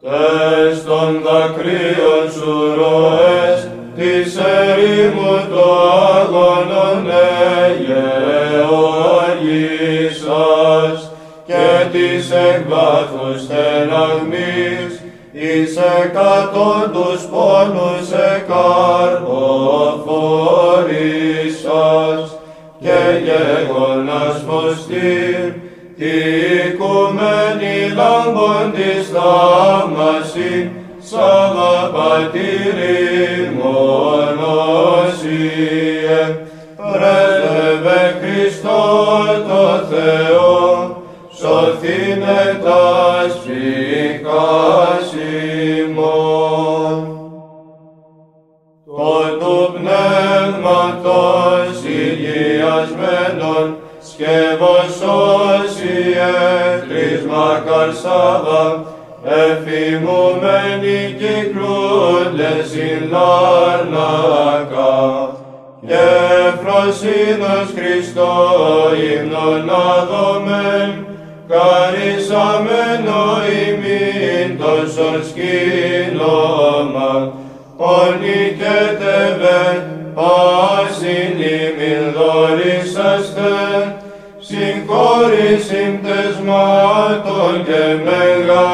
Τες των δακρύων σου ροές, της ερήμου το άγωνον εγεωγήσας, και της εκβάθους στεναγμής, εις εκατόντους πόνους εκαρποφορήσας, οικουμένη λάμπων της θαύμασιν, Σάβα πατήρι μονοσίε, πρέσβευε Χριστό το Θεό, σωθήνε τας ψυχάς ημών. Το του πνεύματος υγιασμένων σκεύος όσιε κρίσμα καρσάβα εφημούμενοι κυκλούνται συν λάρνακα. Και φροσύνος Χριστό ύμνον αδομέν καρισαμένο ημίν τόσον σκήνωμα ονικέτευε δωρήσαστε συγχώρησιν τεσμάτων και μεγάλων